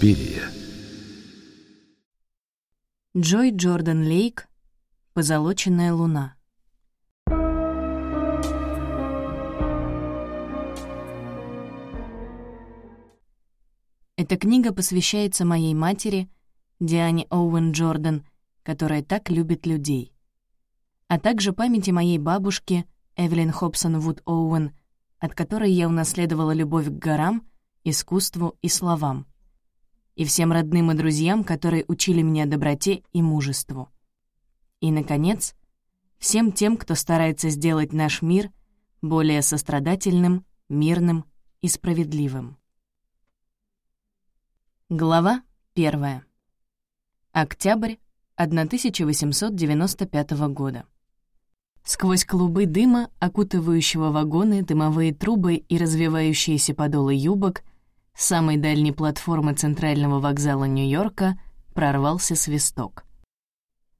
Инспирия. Джой Джордан Лейк «Позолоченная луна». Эта книга посвящается моей матери, Диане Оуэн Джордан, которая так любит людей, а также памяти моей бабушки, Эвелин Хобсон Вуд Оуэн, от которой я унаследовала любовь к горам, искусству и словам, и всем родным и друзьям, которые учили меня доброте и мужеству. И, наконец, всем тем, кто старается сделать наш мир более сострадательным, мирным и справедливым. Глава первая. Октябрь 1895 года. Сквозь клубы дыма, окутывающего вагоны, дымовые трубы и развивающиеся подолы юбок, самой дальней платформы центрального вокзала Нью-Йорка прорвался свисток.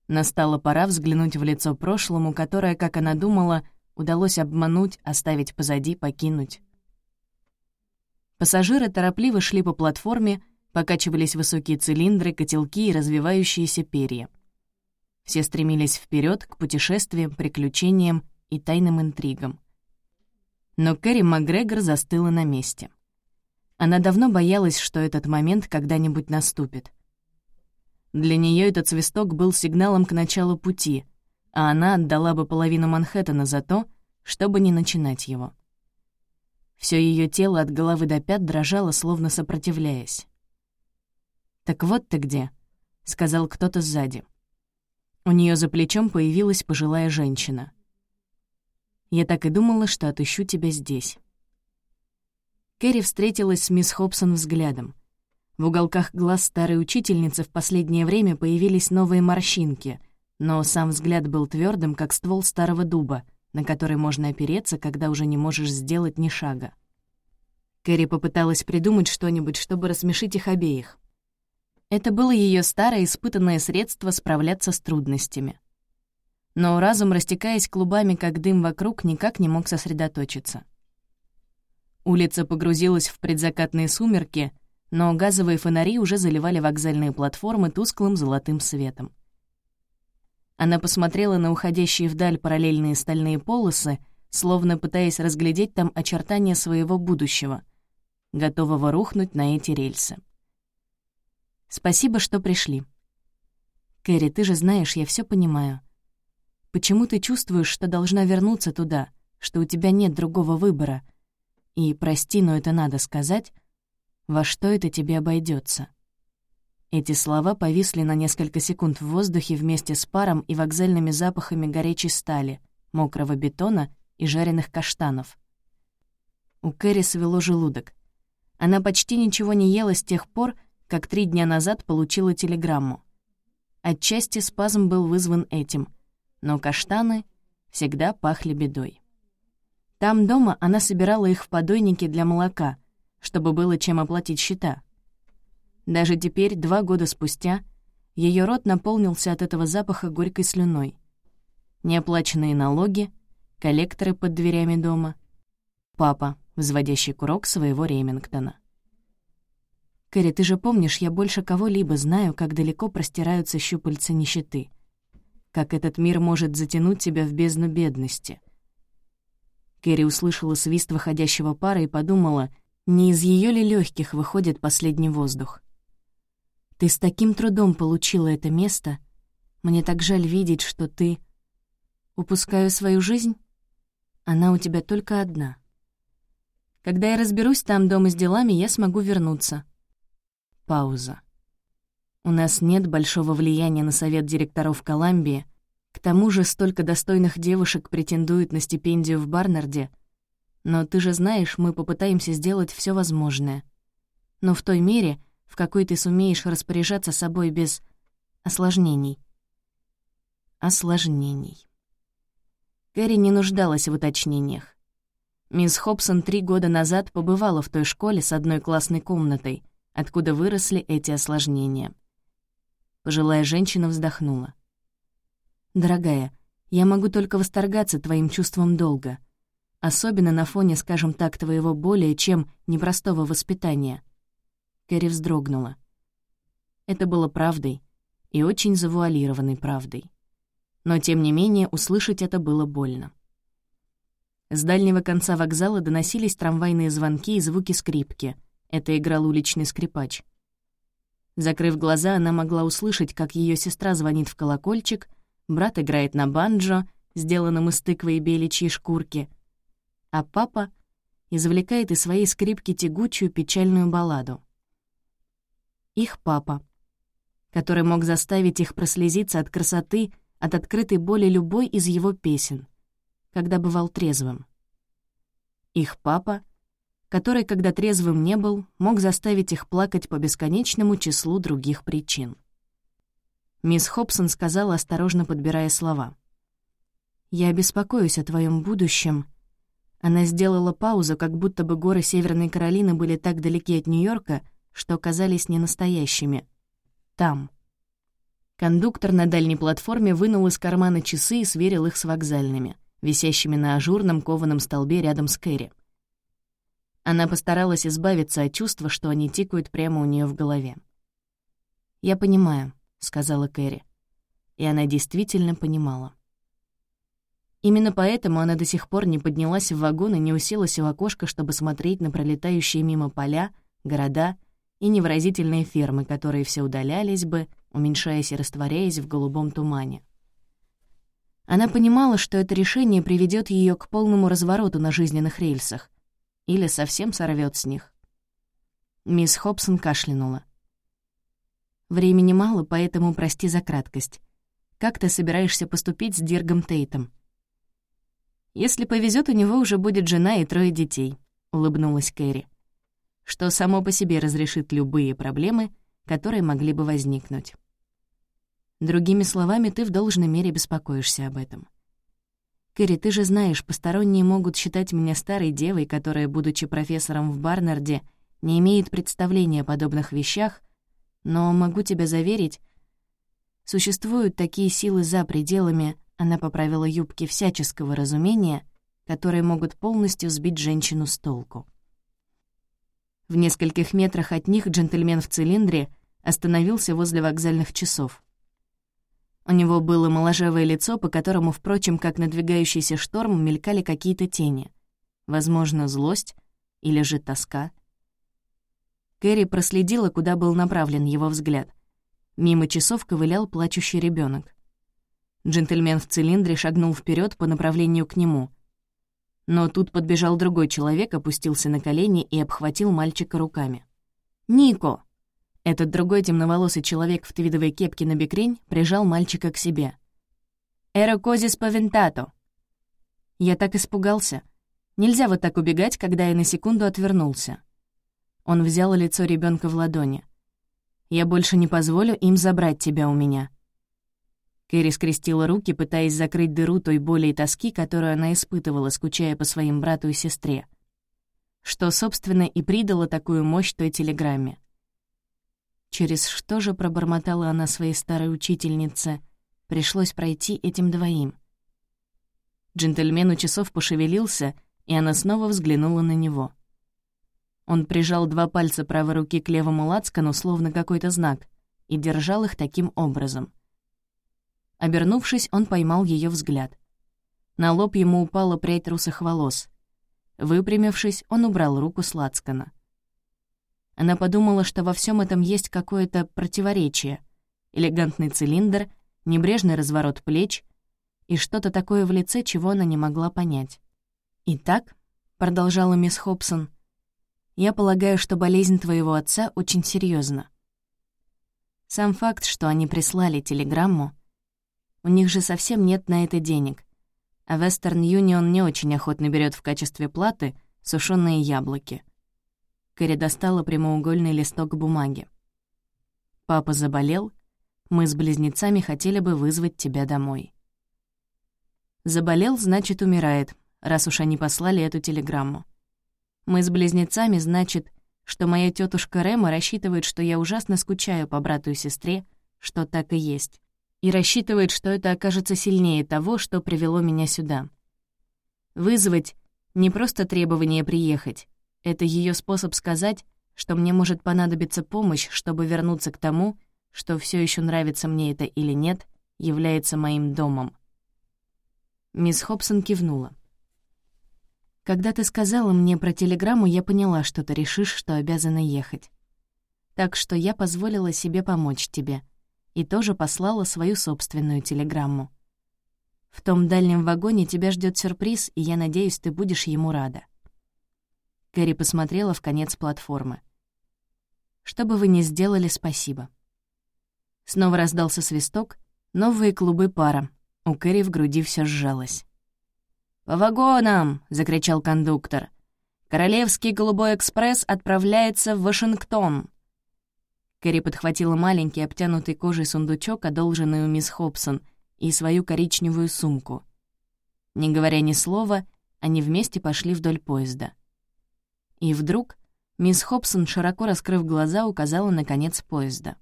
Настала пора взглянуть в лицо прошлому, которое, как она думала, удалось обмануть, оставить позади, покинуть. Пассажиры торопливо шли по платформе, покачивались высокие цилиндры, котелки и развивающиеся перья. Все стремились вперед к путешествиям, приключениям и тайным интригам. Но Кэрри Макгрегор застыла на месте. Она давно боялась, что этот момент когда-нибудь наступит. Для нее этот свисток был сигналом к началу пути, а она отдала бы половину Манхэттена за то, чтобы не начинать его. Все ее тело от головы до пят дрожало, словно сопротивляясь. «Так вот ты где», — сказал кто-то сзади. У нее за плечом появилась пожилая женщина. «Я так и думала, что отыщу тебя здесь». Кэрри встретилась с мисс Хобсон взглядом. В уголках глаз старой учительницы в последнее время появились новые морщинки, но сам взгляд был твердым, как ствол старого дуба, на который можно опереться, когда уже не можешь сделать ни шага. Кэрри попыталась придумать что-нибудь, чтобы рассмешить их обеих. Это было ее старое испытанное средство справляться с трудностями. Но разум, растекаясь клубами, как дым вокруг, никак не мог сосредоточиться. Улица погрузилась в предзакатные сумерки, но газовые фонари уже заливали вокзальные платформы тусклым золотым светом. Она посмотрела на уходящие вдаль параллельные стальные полосы, словно пытаясь разглядеть там очертания своего будущего, готового рухнуть на эти рельсы. Спасибо, что пришли. Кэрри, ты же знаешь, я все понимаю. Почему ты чувствуешь, что должна вернуться туда, что у тебя нет другого выбора? И, прости, но это надо сказать, во что это тебе обойдется? Эти слова повисли на несколько секунд в воздухе вместе с паром и вокзальными запахами горячей стали, мокрого бетона и жареных каштанов. У Кэрри свело желудок. Она почти ничего не ела с тех пор, как три дня назад получила телеграмму. Отчасти спазм был вызван этим, но каштаны всегда пахли бедой. Там дома она собирала их в подойнике для молока, чтобы было чем оплатить счета. Даже теперь, два года спустя, ее рот наполнился от этого запаха горькой слюной. Неоплаченные налоги, коллекторы под дверями дома, папа, взводящий курок своего Ремингтона. Кэрри, ты же помнишь, я больше кого-либо знаю, как далеко простираются щупальца нищеты. Как этот мир может затянуть тебя в бездну бедности. Кэрри услышала свист выходящего пара и подумала, не из ее ли легких выходит последний воздух. Ты с таким трудом получила это место. Мне так жаль видеть, что ты... Упускаю свою жизнь? Она у тебя только одна. Когда я разберусь там дома с делами, я смогу вернуться. Пауза. У нас нет большого влияния на совет директоров Колумбии. К тому же столько достойных девушек претендуют на стипендию в Барнарде. Но ты же знаешь, мы попытаемся сделать все возможное. Но в той мере, в какой ты сумеешь распоряжаться собой без осложнений. Осложнений. Кэрри не нуждалась в уточнениях. Мисс Хобсон три года назад побывала в той школе с одной классной комнатой, откуда выросли эти осложнения. Пожилая женщина вздохнула. «Дорогая, я могу только восторгаться твоим чувством долга, особенно на фоне, скажем так, твоего более чем непростого воспитания». Кэрри вздрогнула. Это было правдой, и очень завуалированной правдой. Но, тем не менее, услышать это было больно. С дальнего конца вокзала доносились трамвайные звонки и звуки скрипки. Это играл уличный скрипач. Закрыв глаза, она могла услышать, как ее сестра звонит в колокольчик, брат играет на банджо, сделанном из тыквы и беличьей шкурки, а папа извлекает из своей скрипки тягучую печальную балладу. Их папа, который мог заставить их прослезиться от красоты, от открытой боли любой из его песен, когда бывал трезвым. Их папа, который, когда трезвым не был, мог заставить их плакать по бесконечному числу других причин. Мисс Хобсон сказала, осторожно подбирая слова. «Я беспокоюсь о твоем будущем». Она сделала паузу, как будто бы горы Северной Каролины были так далеки от Нью-Йорка, что казались ненастоящими. Там. Кондуктор на дальней платформе вынул из кармана часы и сверил их с вокзальными, висящими на ажурном кованом столбе рядом с Кэрри. Она постаралась избавиться от чувства, что они тикают прямо у нее в голове. «Я понимаю», — сказала Кэрри. И она действительно понимала. Именно поэтому она до сих пор не поднялась в вагон и не уселась в окошко, чтобы смотреть на пролетающие мимо поля, города и невыразительные фермы, которые все удалялись бы, уменьшаясь и растворяясь в голубом тумане. Она понимала, что это решение приведет ее к полному развороту на жизненных рельсах или совсем сорвет с них. Мисс Хобсон кашлянула. «Времени мало, поэтому прости за краткость. Как ты собираешься поступить с Диргом Тейтом?» «Если повезет, у него уже будет жена и трое детей», — улыбнулась Кэрри что само по себе разрешит любые проблемы, которые могли бы возникнуть. Другими словами, ты в должной мере беспокоишься об этом. Кэрри, ты же знаешь, посторонние могут считать меня старой девой, которая, будучи профессором в Барнарде, не имеет представления о подобных вещах, но могу тебя заверить, существуют такие силы за пределами, она поправила юбки всяческого разумения, которые могут полностью сбить женщину с толку. В нескольких метрах от них джентльмен в цилиндре остановился возле вокзальных часов. У него было моложавое лицо, по которому, впрочем, как надвигающийся шторм, мелькали какие-то тени. Возможно, злость или же тоска. Кэрри проследила, куда был направлен его взгляд. Мимо часов ковылял плачущий ребенок. Джентльмен в цилиндре шагнул вперед по направлению к нему — но тут подбежал другой человек, опустился на колени и обхватил мальчика руками. «Нико!» Этот другой темноволосый человек в твидовой кепке на бекрень прижал мальчика к себе. «Эро козис павентато!» Я так испугался. Нельзя вот так убегать, когда я на секунду отвернулся. Он взял лицо ребенка в ладони. «Я больше не позволю им забрать тебя у меня», Кэрри скрестила руки, пытаясь закрыть дыру той боли и тоски, которую она испытывала, скучая по своим брату и сестре. Что, собственно, и придало такую мощь той телеграмме. Через что же пробормотала она своей старой учительнице, пришлось пройти этим двоим. Джентльмен у часов пошевелился, и она снова взглянула на него. Он прижал два пальца правой руки к левому лацкану, словно какой-то знак, и держал их таким образом — Обернувшись, он поймал ее взгляд. На лоб ему упала прядь русых волос. Выпрямившись, он убрал руку с лацкана. Она подумала, что во всем этом есть какое-то противоречие. Элегантный цилиндр, небрежный разворот плеч и что-то такое в лице, чего она не могла понять. «Итак», — продолжала мисс Хобсон, — «я полагаю, что болезнь твоего отца очень серьезна. Сам факт, что они прислали телеграмму, у них же совсем нет на это денег. А Western Union не очень охотно берет в качестве платы сушеные яблоки. Кэрри достала прямоугольный листок бумаги. «Папа заболел. Мы с близнецами хотели бы вызвать тебя домой». «Заболел, значит, умирает, раз уж они послали эту телеграмму. Мы с близнецами, значит, что моя тетушка Рема рассчитывает, что я ужасно скучаю по брату и сестре, что так и есть и рассчитывает, что это окажется сильнее того, что привело меня сюда. Вызвать — не просто требование приехать. Это ее способ сказать, что мне может понадобиться помощь, чтобы вернуться к тому, что все еще нравится мне это или нет, является моим домом. Мисс Хобсон кивнула. «Когда ты сказала мне про телеграмму, я поняла, что ты решишь, что обязана ехать. Так что я позволила себе помочь тебе и тоже послала свою собственную телеграмму. В том дальнем вагоне тебя ждет сюрприз, и я надеюсь, ты будешь ему рада». Кэрри посмотрела в конец платформы. «Что бы вы ни сделали, спасибо». Снова раздался свисток, новые клубы пара. У Кэрри в груди все сжалось. «По вагонам!» — закричал кондуктор. «Королевский голубой экспресс отправляется в Вашингтон!» Кэрри подхватила маленький, обтянутый кожей сундучок, одолженный у мисс Хобсон, и свою коричневую сумку. Не говоря ни слова, они вместе пошли вдоль поезда. И вдруг мисс Хобсон, широко раскрыв глаза, указала на конец поезда.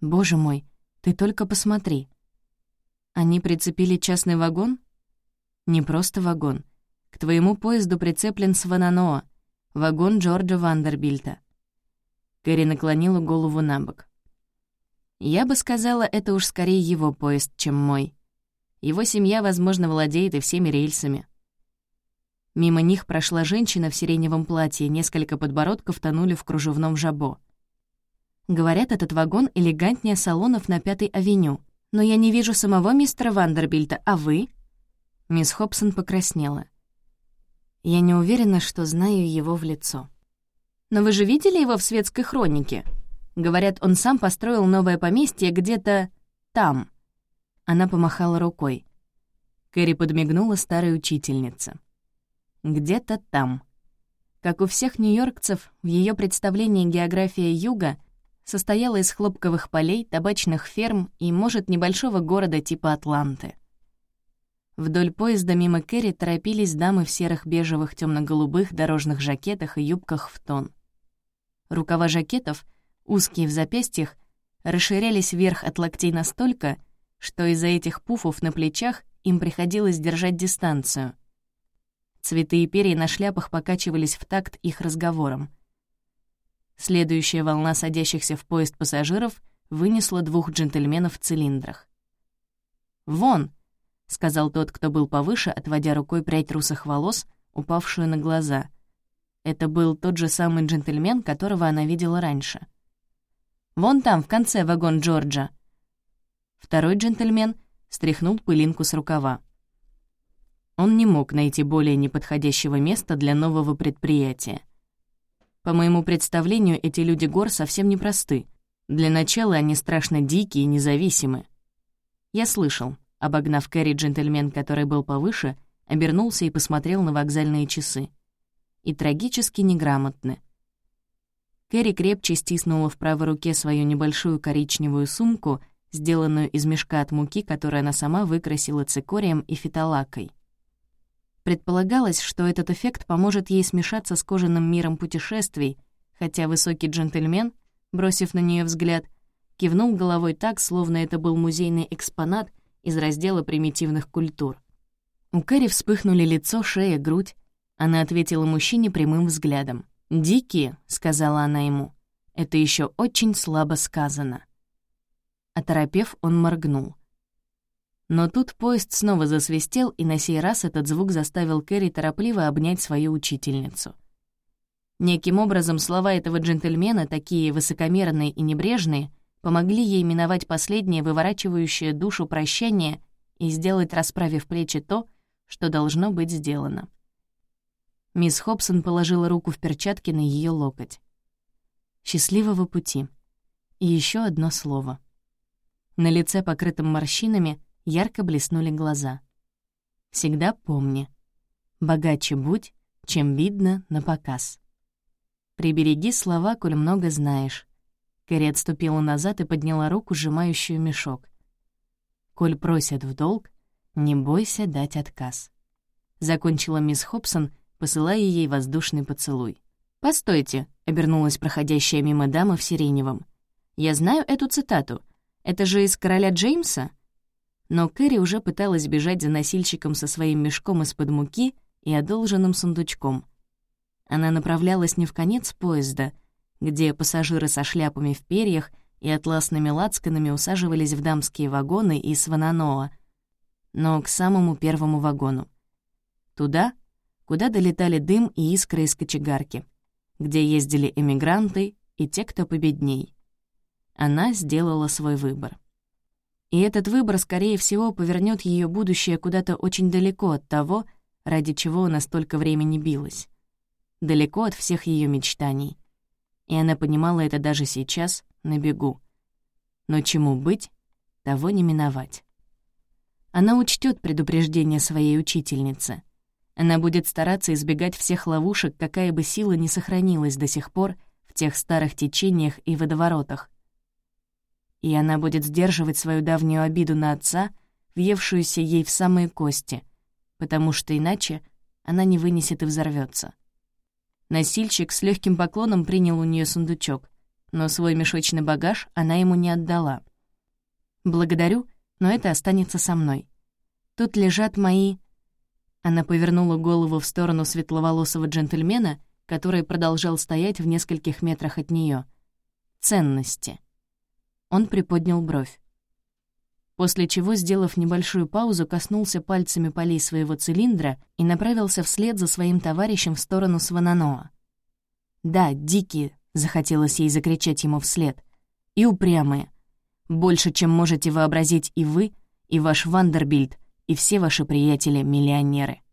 «Боже мой, ты только посмотри!» Они прицепили частный вагон? Не просто вагон. К твоему поезду прицеплен Свананоа, вагон Джорджа Вандербильта. Кэрри наклонила голову на бок. Я бы сказала, это уж скорее его поезд, чем мой. Его семья, возможно, владеет и всеми рельсами. Мимо них прошла женщина в сиреневом платье, несколько подбородков тонули в кружевном жабо. Говорят, этот вагон элегантнее салонов на Пятой авеню. Но я не вижу самого мистера Вандербильта, а вы? Мисс Хобсон покраснела. Я не уверена, что знаю его в лицо. Но вы же видели его в светской хронике? Говорят, он сам построил новое поместье где-то там. Она помахала рукой. Кэрри подмигнула старой учительнице где-то там. Как у всех нью-йоркцев, в ее представлении география юга состояла из хлопковых полей, табачных ферм и, может, небольшого города типа Атланты. Вдоль поезда мимо Кэрри торопились дамы в серых бежевых темно голубых дорожных жакетах и юбках в тон. Рукава жакетов, узкие в запястьях, расширялись вверх от локтей настолько, что из-за этих пуфов на плечах им приходилось держать дистанцию — Цветы и перья на шляпах покачивались в такт их разговором. Следующая волна садящихся в поезд пассажиров вынесла двух джентльменов в цилиндрах. «Вон!» — сказал тот, кто был повыше, отводя рукой прядь русых волос, упавшую на глаза. Это был тот же самый джентльмен, которого она видела раньше. «Вон там, в конце, вагон Джорджа!» Второй джентльмен стряхнул пылинку с рукава. Он не мог найти более неподходящего места для нового предприятия. По моему представлению, эти люди гор совсем непросты. Для начала они страшно дикие и независимы. Я слышал, обогнав Кэрри джентльмен, который был повыше, обернулся и посмотрел на вокзальные часы. И трагически неграмотны. Кэрри крепче стиснула в правой руке свою небольшую коричневую сумку, сделанную из мешка от муки, которую она сама выкрасила цикорием и фиталакой. Предполагалось, что этот эффект поможет ей смешаться с кожаным миром путешествий, хотя высокий джентльмен, бросив на нее взгляд, кивнул головой так, словно это был музейный экспонат из раздела примитивных культур. У Кэрри вспыхнули лицо, шея, грудь. Она ответила мужчине прямым взглядом. «Дикие», — сказала она ему, — «это еще очень слабо сказано». Оторопев, он моргнул — но тут поезд снова засвистел, и на сей раз этот звук заставил Кэрри торопливо обнять свою учительницу. Неким образом слова этого джентльмена, такие высокомерные и небрежные, помогли ей миновать последнее выворачивающее душу прощание и сделать, расправив плечи, то, что должно быть сделано. Мисс Хобсон положила руку в перчатке на ее локоть. «Счастливого пути». И еще одно слово. На лице, покрытом морщинами, ярко блеснули глаза. «Всегда помни, богаче будь, чем видно на показ». «Прибереги слова, коль много знаешь». Кэрри отступила назад и подняла руку, сжимающую мешок. «Коль просят в долг, не бойся дать отказ». Закончила мисс Хобсон, посылая ей воздушный поцелуй. «Постойте», — обернулась проходящая мимо дама в сиреневом. «Я знаю эту цитату. Это же из «Короля Джеймса»?» Но Кэрри уже пыталась бежать за носильщиком со своим мешком из-под муки и одолженным сундучком. Она направлялась не в конец поезда, где пассажиры со шляпами в перьях и атласными лацканами усаживались в дамские вагоны из Вананоа, но к самому первому вагону. Туда, куда долетали дым и искры из кочегарки, где ездили эмигранты и те, кто победней. Она сделала свой выбор. И этот выбор, скорее всего, повернет ее будущее куда-то очень далеко от того, ради чего она столько времени билась. Далеко от всех ее мечтаний. И она понимала это даже сейчас, на бегу. Но чему быть, того не миновать. Она учтет предупреждение своей учительницы. Она будет стараться избегать всех ловушек, какая бы сила не сохранилась до сих пор в тех старых течениях и водоворотах. И она будет сдерживать свою давнюю обиду на отца, въевшуюся ей в самые кости, потому что иначе она не вынесет и взорвется. Носильщик с легким поклоном принял у нее сундучок, но свой мешочный багаж она ему не отдала. «Благодарю, но это останется со мной. Тут лежат мои...» Она повернула голову в сторону светловолосого джентльмена, который продолжал стоять в нескольких метрах от нее. «Ценности». Он приподнял бровь. После чего, сделав небольшую паузу, коснулся пальцами полей своего цилиндра и направился вслед за своим товарищем в сторону Свананоа. «Да, дикие», — захотелось ей закричать ему вслед, — «и упрямые. Больше, чем можете вообразить и вы, и ваш Вандербильд, и все ваши приятели-миллионеры».